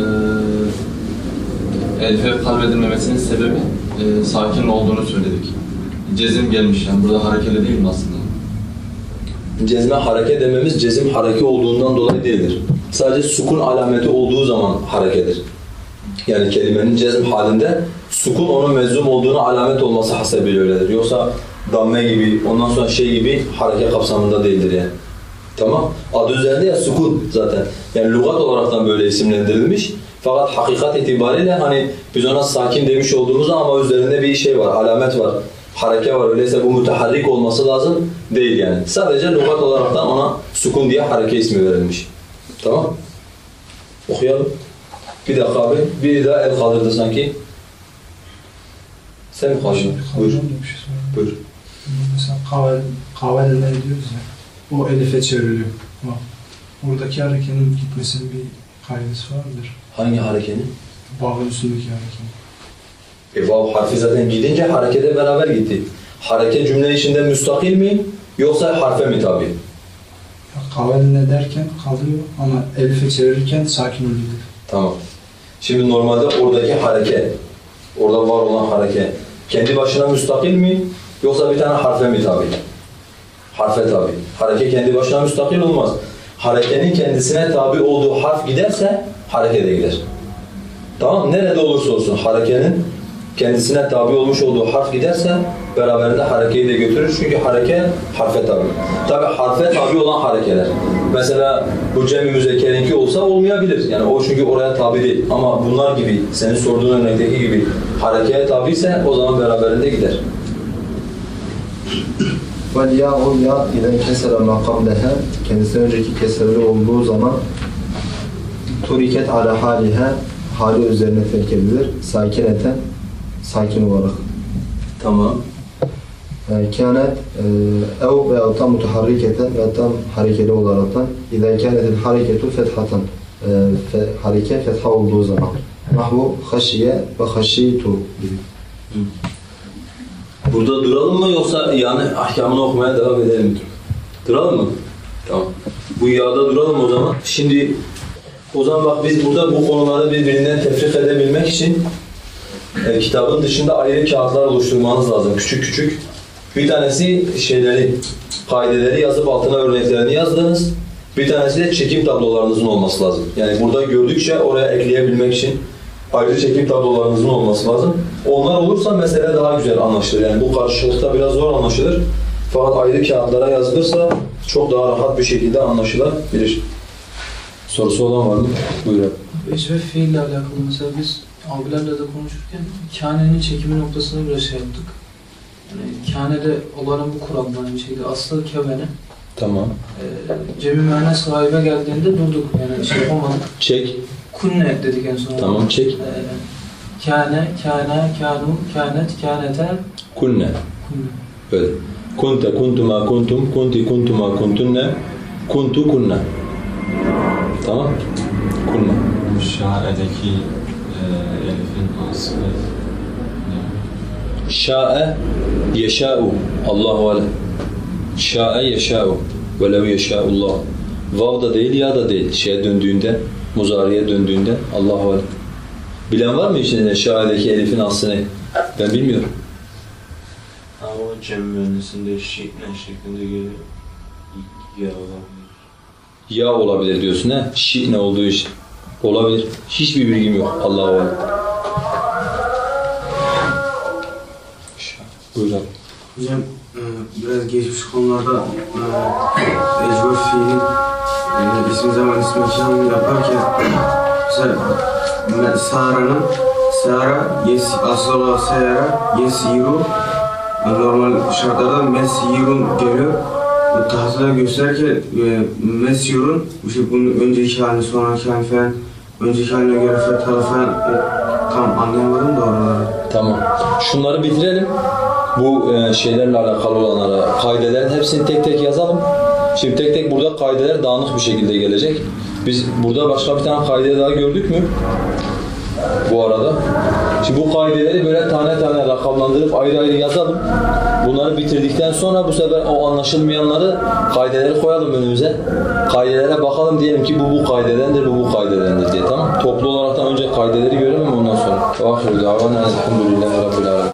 Speaker 7: elife kalbedilmemesinin sebebi e, sakin olduğunu söyledik. Cezim gelmiş yani burada harekeli değil mi aslında?
Speaker 2: Cezme hareke dememiz cezim hareke olduğundan dolayı değildir. Sadece sukun alameti olduğu zaman harekedir. Yani kelimenin cezm halinde sukun onun meczum olduğunu alamet olması hasebiyle öyledir. Yoksa damme gibi, ondan sonra şey gibi hareket kapsamında değildir yani. Tamam. Adı üzerinde ya sukun zaten. Yani lügat olaraktan böyle isimlendirilmiş. Fakat hakikat itibariyle hani biz ona sakin demiş olduğumuz ama üzerinde bir şey var, alamet var, hareke var. Öyleyse bu müteharrik olması lazım değil yani. Sadece lügat olaraktan ona sukun diye hareke ismi verilmiş. Tamam. Okuyalım. Bir dakika abi. Bir daha el kaldırdı sanki. Sen mi kaldırdın? Buyur.
Speaker 5: Şey.
Speaker 2: Buyur.
Speaker 5: Mesela kavel, kaveller diyoruz ya. O elife çevriliyor. Bak. Oradaki harekenin gitmesinin bir kaidesi var mıdır?
Speaker 2: Hangi harekenin?
Speaker 5: Bağın üstündeki harekenin.
Speaker 2: E vav harfi zaten gidince harekete beraber gitti. Hareke cümle içinde müstakil mi yoksa harfe mi tabi?
Speaker 5: Kavaline derken kalıyor ama elife çevirirken sakin oluyor.
Speaker 2: Tamam. Şimdi normalde oradaki hareke, orada var olan hareke kendi başına müstakil mi yoksa bir tane harfe mi tabi? Harfe tabi. Hareke kendi başına müstakil olmaz. Harekenin kendisine tabi olduğu harf giderse hareke de gider. Tamam Nerede olursa olsun harekenin kendisine tabi olmuş olduğu harf giderse beraberinde harekeyi de götürür. Çünkü hareke harfe tabi. Tabi harfe tabi olan harekeler. Mesela bu cem-i müzekkerinki olsa olmayabilir. Yani o çünkü oraya tabi değil. Ama bunlar gibi, senin sorduğun örnekteki gibi harekeye tabi ise o zaman beraberinde gider.
Speaker 1: Vel ya'u ya ile kesere ma kablehe kendisinden önceki keserli olduğu zaman turiket ala halihe hali üzerine terk edilir. Sakin eten sakin olarak.
Speaker 2: Tamam.
Speaker 1: Ee, kânet e, ev veya tam mutaharriketen ve tam harekeli olaraktan İzâ kânetil hareketu fethatan ee, hareket fetha olduğu zaman. Nahvu haşiye ve haşitu gibi.
Speaker 2: Burada duralım mı yoksa yani ahkamını okumaya devam edelim mi? Duralım mı? Tamam. Bu yağda duralım o zaman. Şimdi o zaman bak biz burada bu konuları birbirinden tefrik edebilmek için e, kitabın dışında ayrı kağıtlar oluşturmanız lazım. Küçük küçük. Bir tanesi şeyleri, kaideleri yazıp altına örneklerini yazdınız. Bir tanesi de çekim tablolarınızın olması lazım. Yani burada gördükçe oraya ekleyebilmek için ayrı çekim tablolarınızın olması lazım. Onlar olursa mesele daha güzel anlaşılır. Yani bu karşılıkta biraz zor anlaşılır. Fakat ayrı kağıtlara yazılırsa çok daha rahat bir şekilde anlaşılabilir. Sorusu olan var mı? Buyurun.
Speaker 4: Vecve fiille alakalı mesela biz abilerle de konuşurken kânenin çekimi noktasını biraz şey yaptık. Yani kânede olanın bu kuraldan aynı şekilde aslı kevene
Speaker 2: Tamam.
Speaker 4: e, cemi müennes gaybe geldiğinde durduk yani şey yapamadık.
Speaker 2: Çek.
Speaker 4: Kunne dedik en son.
Speaker 2: Tamam çek.
Speaker 4: E, kâne, kâne, kânu, kânet, kânete,
Speaker 2: Kunne.
Speaker 4: kunne.
Speaker 2: Böyle. Kunte kuntuma kuntum, kunti kuntuma kuntunne, kuntu kunna. Tamam? Kunna.
Speaker 7: Şae'deki e, elifin aslı
Speaker 2: Şa'e yeşâ'u. Allahu alem. Şa'e yeşâ'u. Velev yeşâ'ullah. Vav da değil, ya da değil. Şeye döndüğünde, muzariye döndüğünde Allahu alem. Bilen var mı içinde şa'edeki elifin aslı ne? Ben bilmiyorum.
Speaker 3: Ama o cem mühendisinde şeklen şeklinde geliyor. Ya olabilir.
Speaker 2: Ya olabilir diyorsun ha? Şi ne olduğu için. Olabilir. Hiçbir bilgim yok. Allahu alem. Buyur abi.
Speaker 3: Hocam e, biraz geçmiş konularda e, ecbur fiilin e, ismi zaman ismi mekanını yaparken mesela me- Sara'nın Sara yes asıl olan Sara yesiru e, normal şartlarda mesirun geliyor. Bu tahsila gösterirken e, mesirun işte bunun önceki halini sonraki halini falan önceki haline göre fethalı falan e, tam anlayamadım da oraları.
Speaker 2: Tamam. Şunları bitirelim. Bu e, şeylerle alakalı olanlara, kaidelerin hepsini tek tek yazalım. Şimdi tek tek burada kaideler dağınık bir şekilde gelecek. Biz burada başka bir tane kaide daha gördük mü? Bu arada. Şimdi bu kaideleri böyle tane tane rakamlandırıp ayrı ayrı yazalım. Bunları bitirdikten sonra bu sefer o anlaşılmayanları kaideleri koyalım önümüze. Kaidelere bakalım diyelim ki bu bu kaidedendir, bu bu kaidedendir diye tamam. Toplu olarak da önce kaideleri görelim ondan sonra. Ahiru davana elhamdülillahi rabbil alemin.